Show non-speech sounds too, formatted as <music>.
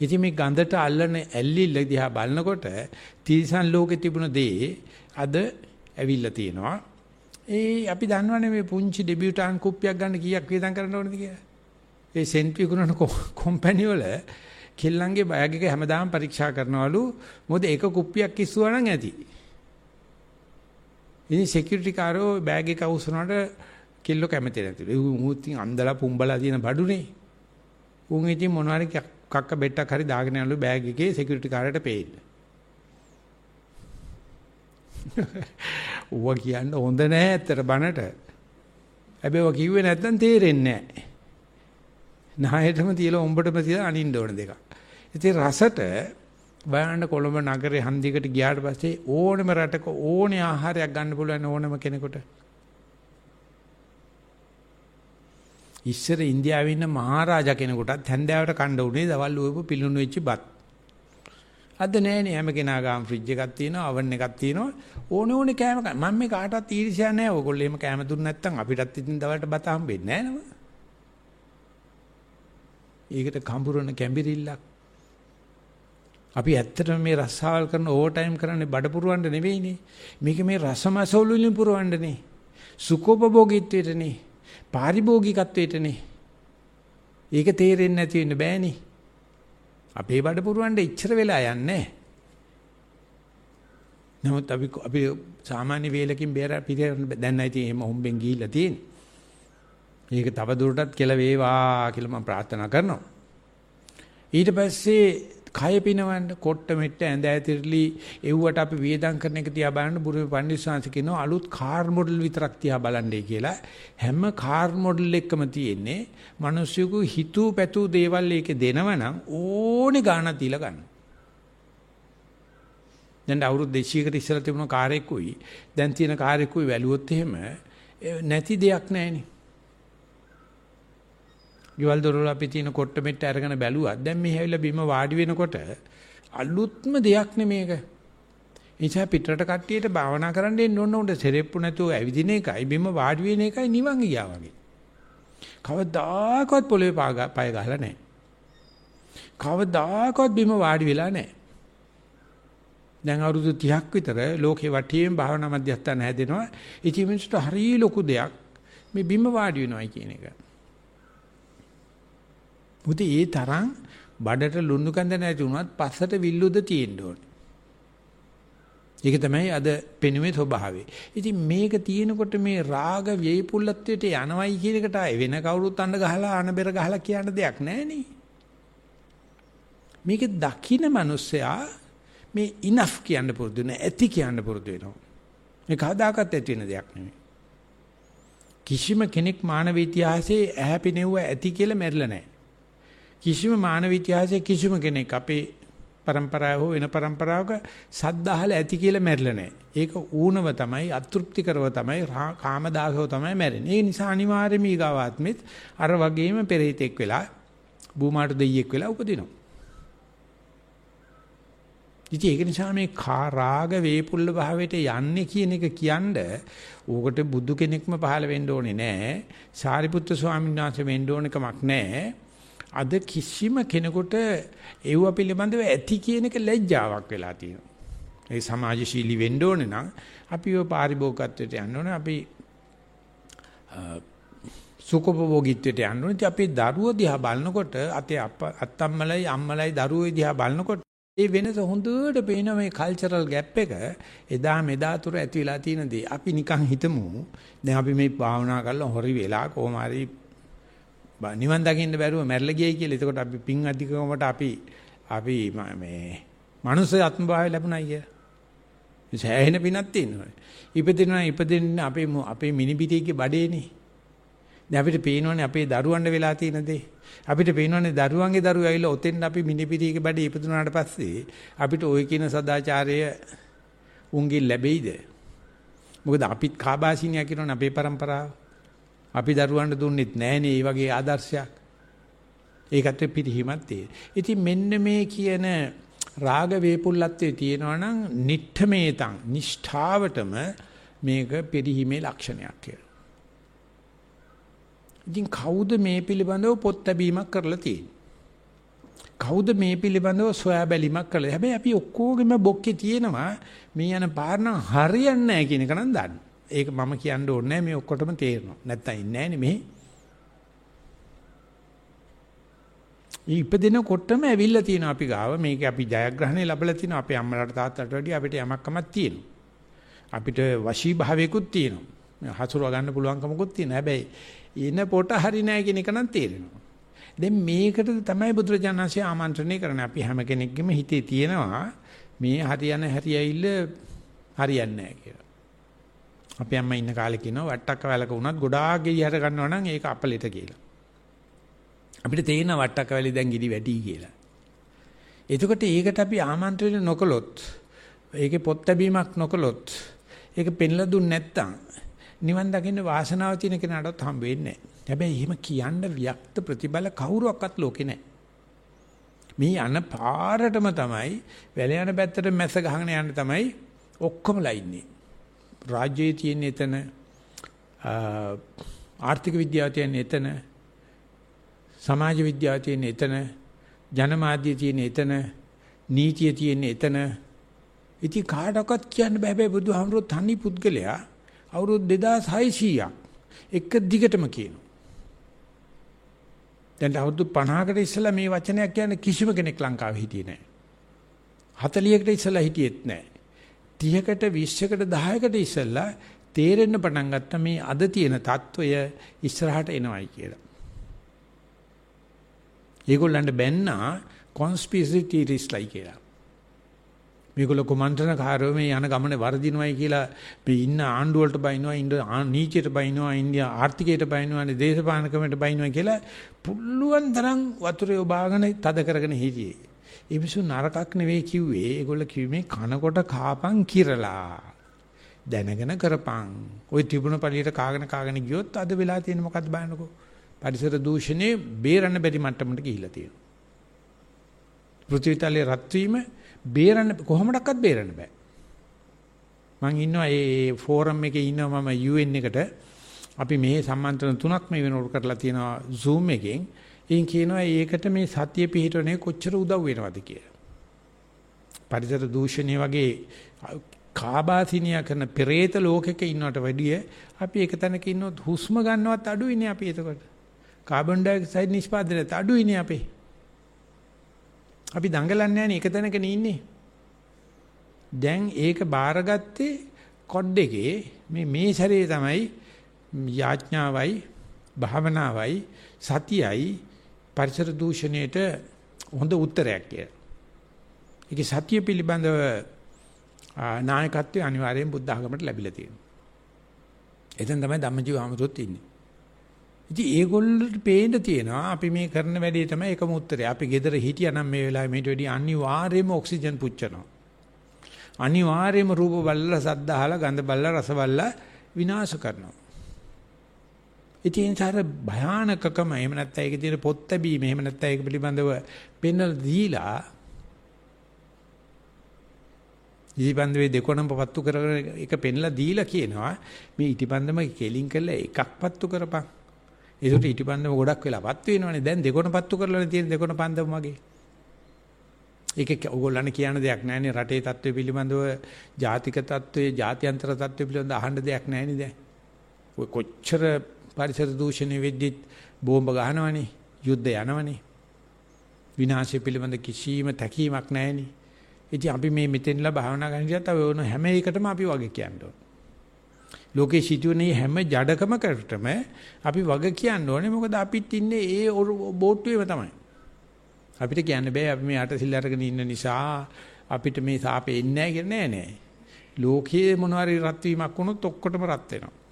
ඉතින් මේ ගඳට අල්ලන ඇල්ලිල්ල දිහා බලනකොට තිරිසන් ලෝකේ තිබුණ දේ අද ඇවිල්ලා තියෙනවා. ඒ අපි දන්නවනේ මේ පුංචි ඩෙබියුටාන් කුප්පියක් ගන්න කීයක් වියදම් කරන්න ඕනද කියලා. ඒ සෙන්ට් විකුණන කම්පැනි වල කෙල්ලන්ගේ බෑග් එක හැමදාම පරීක්ෂා කරනවලු මොකද එක කුප්පියක් කිස්සුවා නම් ඇති. ඉතින් සිකියුරිටි කාරෝ බෑග් එක අවුස්සනකොට කෙල්ලෝ කැමති නැතිලු. ඒ උන් ඉතින් අන්දලා පුම්බලා තියෙන බඩුනේ. උන් ඉතින් මොනවාරි කක්ක බෙට්ටක් හරි දාගෙන යනලු බෑග් එකේ සිකියුරිටි කාරයට පේන්න. <laughs> ඌව කියන්න හොඳ නෑ ඇත්තට බනට. හැබැයි ඔය කිව්වේ නැත්නම් තේරෙන්නේ නෑ. නායටම තියලා උඹටම තියලා අනින්න ඕන දෙකක්. ඉතින් රසට බලන්න කොළඹ නගරේ හන්දියකට ගියාට පස්සේ ඕනම රටක ඕනේ ආහාරයක් ගන්න පුළුවන් ඕනම කෙනෙකුට. ඉස්සර ඉන්දියාවේ ඉන්න මහරජා කෙනෙකුටත් හැන්දෑවට කණ්ඩ උනේ දවල් උයපු පිලුණු වෙච්ච බත්. අද නෑනේ හැම කෙනා ගාම ෆ්‍රිජ් එකක් තියෙනවා oven එකක් තියෙනවා ඕනේ ඕනේ කෑම මම මේ කාටවත් ඊර්ෂ්‍යා නෑ ඔයගොල්ලෝ එහෙම කෑම දුන්න නැත්තම් අපිටත් ඉතින් දවල්ට බත හම්බෙන්නේ නෑ නම. ඒකට කඹුරන කැඹිරිල්ලක් අපි ඇත්තටම මේ රස්සාවල් කරන ඕවර් ටයිම් කරන්නේ බඩ පුරවන්න නෙවෙයිනේ. මේක මේ රසමසවුල් වලින් පුරවන්නනේ. සුඛෝපභෝගීත්වයටනේ. පාරිභෝගිකත්වයටනේ. ඒක තේරෙන්නේ නැති වෙන්න බෑනේ. අපේ බඩ පුරවන්න ඉච්චර වෙලා යන්නේ නමුත් අපි අපි සාමාන්‍ය වේලකින් බේර පිළිගන්න දැන් නැති එහෙම හොම්බෙන් ගිහිල්ලා තියෙන්නේ. ඒක තව දුරටත් කියලා වේවා කියලා මම ප්‍රාර්ථනා කරනවා. ඊට පස්සේ කය පිනවන්න කොට්ට මෙට්ට ඇඳ ඇතිරලි එව්වට අපි වියදම් කරන එක තියා බලන්න බුරුමේ පණ්ඩිතසාංශ කියනවා අලුත් කාර් මොඩල් විතරක් තියා බලන්නයි කියලා හැම කාර් මොඩල් එකම තියෙන්නේ මිනිස්සුකු හිතූ පැතූ දේවල් ඒකේ දෙනවනම් ඕනේ ගාණක් දීලා ගන්න. දැන් අවුරුදු 200කට ඉස්සෙල්ලා තිබුණ කාර් එකකුයි දැන් තියෙන කාර් එකකුයි වැළුවොත් එහෙම නැති දෙයක් නැහැනේ. ගෙවල් දොරවල් අපි තියෙන කොට්ට මෙට්ට අරගෙන බැලුවා. දැන් මේ හැවිලා බිම වාඩි වෙනකොට අලුත්ම දෙයක් නෙමේක. එනිසා පිටරට කට්ටියට භාවනා කරන්න එන්න ඕන උන්ට සෙරෙප්පු නැතුව ඇවිදින එකයි බිම වාඩි වෙන එකයි නිවන් ගියා වගේ. කවදාකවත් පොළවේ පය ගහලා නැහැ. කවදාකවත් බිම වාඩි වෙලා නැහැ. දැන් අවුරුදු 30ක් විතර ලෝකේ වටියෙන් භාවනා මධ්‍යස්ථාන හැදෙනවා. ඉතින් මිනිස්සුන්ට හරිය ලොකු දෙයක් මේ බිම වාඩි වෙනවයි කියන එක. මොකද ඒ තරම් බඩට ලුණු කඳ නැති වුණත් පස්සට විල්ලුද තියෙන්න ඕනේ. ඒක තමයි අද පෙනුමේ ස්වභාවය. ඉතින් මේක තියෙනකොට මේ රාග වේපුල්ලත්වයට යනවයි කියන එකට වෙන කවුරුත් අඬ ගහලා අනබෙර ගහලා කියන දෙයක් නැහැ මේක දකින්න මිනිස්සයා මේ ඉනෆ් කියන්න පුරුදු නැහැ ඇති කියන්න පුරුදු වෙනවා. මේ කවදාකවත් ඇති වෙන දෙයක් නෙමෙයි. කිසිම කෙනෙක් මානව ඉතිහාසයේ ඇහැ පිනෙව්ව ඇති කියලා මැරිලා නැහැ. කිසිම මානව ඉතිහාසයේ කිසිම කෙනෙක් අපේ પરම්පරාව හෝ වෙන પરම්පරාවක සද්දාහල ඇති කියලා මැරිලා නැහැ. ඒක ඌනව තමයි, අතෘප්තිකරව තමයි, කාමදාහව තමයි මැරෙන්නේ. ඒ නිසා අනිවාර්යයෙන්ම ඊගාවාත්මෙත් අර වගේම පෙරහිතෙක් වෙලා, බූමාට දෙයියෙක් වෙලා උපදිනවා. ඉතින් ඒක නිසා මේ කාරාග වේපුල්ල භාවයට යන්නේ කියන එක කියනද ඌකට බුදු කෙනෙක්ම පහළ වෙන්න ඕනේ නැහැ. සාරිපුත්‍ර ස්වාමීන් වහන්සේ වෙන්න ඕනකමක් නැහැ. අද කිසිම කෙනෙකුට ඒව පිළිබඳව ඇති කියන එක ලැජ්ජාවක් වෙලා තියෙනවා. ඒ සමාජශීලී වෙන්න ඕනේ නම් අපි ඔය පාරිභෝගිකත්වයට යන්න ඕනේ. අපි සුඛෝපභෝගීත්වයට යන්න ඕනේ. අපි දරුවෝ දිහා බලනකොට අතේ අත්තම්මලයි අම්මලයි දරුවෝ දිහා බලනකොට ඒ වෙනස හොඳට පේන මේ කල්චරල් ગેප් එක එදා මෙදා තුර ඇති වෙලා තියෙන දේ. අපි නිකන් හිතමු. දැන් අපි මේ භාවනා කරලා හොරි වෙලා කොහොම හරි නිවන් දකින්න බැරුව මැරිලා ගියයි කියලා. එතකොට අපි පින් අධිකමට අපි අපි මේ මනුස්ස ආත්ම භාවය ලැබුණයි කිය. සෑහෙන පිනක් තියෙනවා. ඉපදිනවා ඉපදින්න අපේ අපේ මිනිබිටියගේ බඩේනේ. දැන් අපිට පේනවනේ අපේ දරුවන්ට වෙලා තියෙන දේ. අපිට පේනවනේ දරුවන්ගේ දරුවෝ ඇවිල්ලා ඔතෙන් අපි මිනිපිරියක බඩේ ඉපදුනාට පස්සේ අපිට ওই කියන සදාචාරය උන්ගේ ලැබෙයිද? මොකද අපිත් කාබාසිනියා කියනවනේ අපේ પરම්පරාව. අපි දරුවන්ට දුන්නෙත් නැහනේ මේ වගේ ආදර්ශයක්. ඒකට පිළිහිමක් තියෙන. ඉතින් මෙන්න මේ කියන රාග වේපුල්ලත්වයේ තියෙනවා නම් නිට්ඨමේතං නිෂ්ඨාවටම මේක පිළිහිමේ ලක්ෂණයක් කියලා. ඉතින් කවුද මේ පිළිබඳව පොත් ලැබීමක් කරලා තියෙන්නේ? කවුද මේ පිළිබඳව සොයා බැලීමක් කළේ? හැබැයි අපි ඔක්කොගෙම බොක්කේ තියෙනවා මේ යන පාරණ හරියන්නේ නැහැ කියන එක නම් දන්න. ඒක මම කියන්න ඕනේ මේ ඔක්කොටම තේරෙනවා. නැත්තම් ඉන්නේ නැහැ නේ ඉපදෙනකොටම ඇවිල්ලා තියෙනවා අපි ගාව. මේක අපි ජයග්‍රහණය ලැබලා තිනවා. අපේ අම්මලාට තාත්තලාට වැඩිය අපිට යමක්කමක් තියෙනවා. අපිට වශී භාවයකුත් තියෙනවා හසුරව ගන්න පුළුවන්කමකුත් තියෙනවා. හැබැයි ඉන පොට හරි නැහැ කියන එක නම් තේරෙනවා. දැන් මේකට තමයි බුදුරජාණන්සේ ආමන්ත්‍රණය කරන්නේ. අපි හැම කෙනෙක්ගේම හිතේ තියෙනවා මේ හරියන හැරියයිල්ල හරියන්නේ නැහැ කියලා. අපි අම්මා ඉන්න කාලේ කියනවා වට්ටක්ක වැලක වුණත් ගොඩාක් ගෙයි හර ගන්නවා නම් ඒක අපලෙට කියලා අපිට තේරෙන වට්ටක වැලි දැන් ගිඩි වැඩි කියලා. එතකොට ඒකට අපි ආමන්ත්‍රණය නොකළොත් ඒකේ පොත් ලැබීමක් නොකළොත් ඒක පෙන්ලා දුන්නේ නැත්තම් නිවන් දකින්න වාසනාව තියෙන කෙනාටත් හම්බ වෙන්නේ නැහැ. හැබැයි එහෙම කියන්න වික්ත ප්‍රතිබල කවුරුවක්වත් ලෝකේ නැහැ. මේ යන පාරටම තමයි වැල යන පැත්තට මැස්ස ගහගෙන යන්න තමයි ඔක්කොමලා ඉන්නේ. රාජ්‍යයේ තියෙන එතන ආර්ථික විද්‍යාව තියෙන එතන සමාජ විද්‍යාව තියෙන එතන ජනමාධ්‍ය තියෙන එතන නීතිය තියෙන එතන. ඉතින් කාටවත් කියන්න බෑ හැබැයි බුදුහාමුදුරුවෝ තනි පුද්ගලයා අවුරුදු 2600ක් එක දිගටම කියනවා. දැන් අවුරුදු 50කට ඉස්සෙල්ලා මේ වචනයක් කියන්නේ කිසිම කෙනෙක් ලංකාවේ හිටියේ නෑ. 40කට ඉස්සෙල්ලා හිටියෙත් නෑ. 30කට 20කට 10කට ඉස්සෙල්ලා තේරෙන්න පටන් ගත්ත මේ අද තියෙන తত্ত্বය ඉස්සරහට එනවයි කියලා. ඒගොල්ලන්ට බැන්නා conspiracy theories-ලයි කියලා. මේගොල්ලෝ කුමන්ත්‍රණ කාර්යෝ මේ යන ගමනේ වර්ධිනවයි කියලා මේ ඉන්න ආණ්ඩු වලට බයිනවා, ඉන්න නීතියට බයිනවා, ඉන්දියා ආර්ථිකයට බයිනවා, දේශපාලන ක්‍රමයට බයිනවා කියලා පුළුවන් තරම් වතුරේ ඔබාගෙන තද කරගෙන හිටියේ. ඒ මිසු නරකක් නෙවෙයි කිව්වේ. ඒගොල්ලෝ කිව්වේ කනකොට කාපන් කිරලා. දැනගෙන කරපන්. ওই තිබුණ පළියට කාගෙන කාගෙන ගියොත් අද වෙලා තියෙන මොකද්ද බලන්නකෝ. පරිසර දූෂණේ බේරන්න බැරි මට්ටමකට ගිහිල්ලා තියෙනවා. පෘථිවිතලයේ රත් වීම බේරන්න කොහොමඩක්වත් බේරන්න බෑ. මම ඉන්නවා ඒ ෆෝරම් එකේ ඉන්නවා මම UN එකට අපි මේ සම්මන්ත්‍රණ තුනක් මේ වෙනකොට කරලා තියෙනවා Zoom එකෙන්. එයින් කියනවා ඒකට මේ සතිය පිහිටවන්නේ කොච්චර උදව් වෙනවද කියලා. පරිසර දූෂණය වගේ කාබාසිනියා කරන පෙරේත ලෝකෙක ඉන්නවට වැඩිය අපි එක තැනක ඉන්නොත් හුස්ම ගන්නවත් අඩුයිනේ අපි එතකොට. කාබන් ඩයොක්සයිඩ් නිෂ්පාදනයත් අඩුයිනේ අපේ. අපි දඟලන්නේ නැහැ එක තැනකනේ ඉන්නේ. දැන් ඒක බාරගත්තේ කොඩ් එකේ මේ මේ ශරීරය තමයි යාඥාවයි භාවනාවයි සතියයි පරිසර දූෂණයට හොඳ උත්තරයක් කියලා. ඒකේ සතිය පිළිබඳව නායකත්වය අනිවාර්යෙන් බුද්ධ ආගමට ලැබිලා තියෙනවා. එතෙන් තමයි ධම්මජීව ආමතුත් ඉන්නේ. ඉතින් ඒගොල්ලන්ට පේන්න තියෙනවා අපි මේ කරන වැඩේ තමයි එකම උත්තරේ. අපි gedara හිටියානම් මේ වෙලාවේ මේට වැඩි අනිවාර්යයෙන්ම ඔක්සිජන් පුච්චනවා. අනිවාර්යයෙන්ම රූප බලලා සද්ද අහලා ගඳ බලලා රස බලලා විනාශ කරනවා. ඉතින් සාර භයානකකම එහෙම නැත්නම් ඒකේ තියෙන පොත් ලැබීම එහෙම නැත්නම් ඒක පිළිබඳව පෙන්වලා දීලා ඉටිපන්දමේ දෙකොණම පත්තු කරගෙන එක පෙන්ලා දීලා කියනවා මේ ඉටිපන්දම කෙලින් කරලා එකක් පත්තු කරපන් ඒකට ඊටිපන්දම ගොඩක් වෙලා පත් වෙනවනේ. දැන් දෙකොණ පත්තු කරලානේ තියෙන දෙකොණ පන්දම වගේ. ඒක ඕගොල්ලන් කියන දෙයක් නැහැනේ රටේ තත්ත්වය පිළිබඳව ජාතික තත්ත්වයේ ජාත්‍යන්තර තත්ත්වය පිළිබඳව අහන්න දෙයක් නැහැනේ දැන්. ඔය කොච්චර පරිසර දූෂණය වෙද්දිත් බෝම්බ ගහනවනේ, යුද්ධ යනවනේ. විනාශය පිළිබඳ කිසිම තැකීමක් නැහැනේ. ඉතින් අපි මේ මෙතෙන්ලා භාවනා කරන ඉතින් තව ඕන හැම එකටම අපි වගේ කියන්න ඕන. ලෝකේ සිටින හැම ජඩකමකටම අපි වග කියන්න ඕනේ මොකද අපිත් ඉන්නේ ඒ බෝට්ටුවේම තමයි. අපිට කියන්න බෑ අපි මේ අට සිල් අරගෙන ඉන්න නිසා අපිට මේ සාපේ ඉන්නේ නැහැ නෑ නෑ. ලෝකයේ මොනවාරි රත් වීමක් වුණොත් ඔක්කොටම රත් වෙනවා.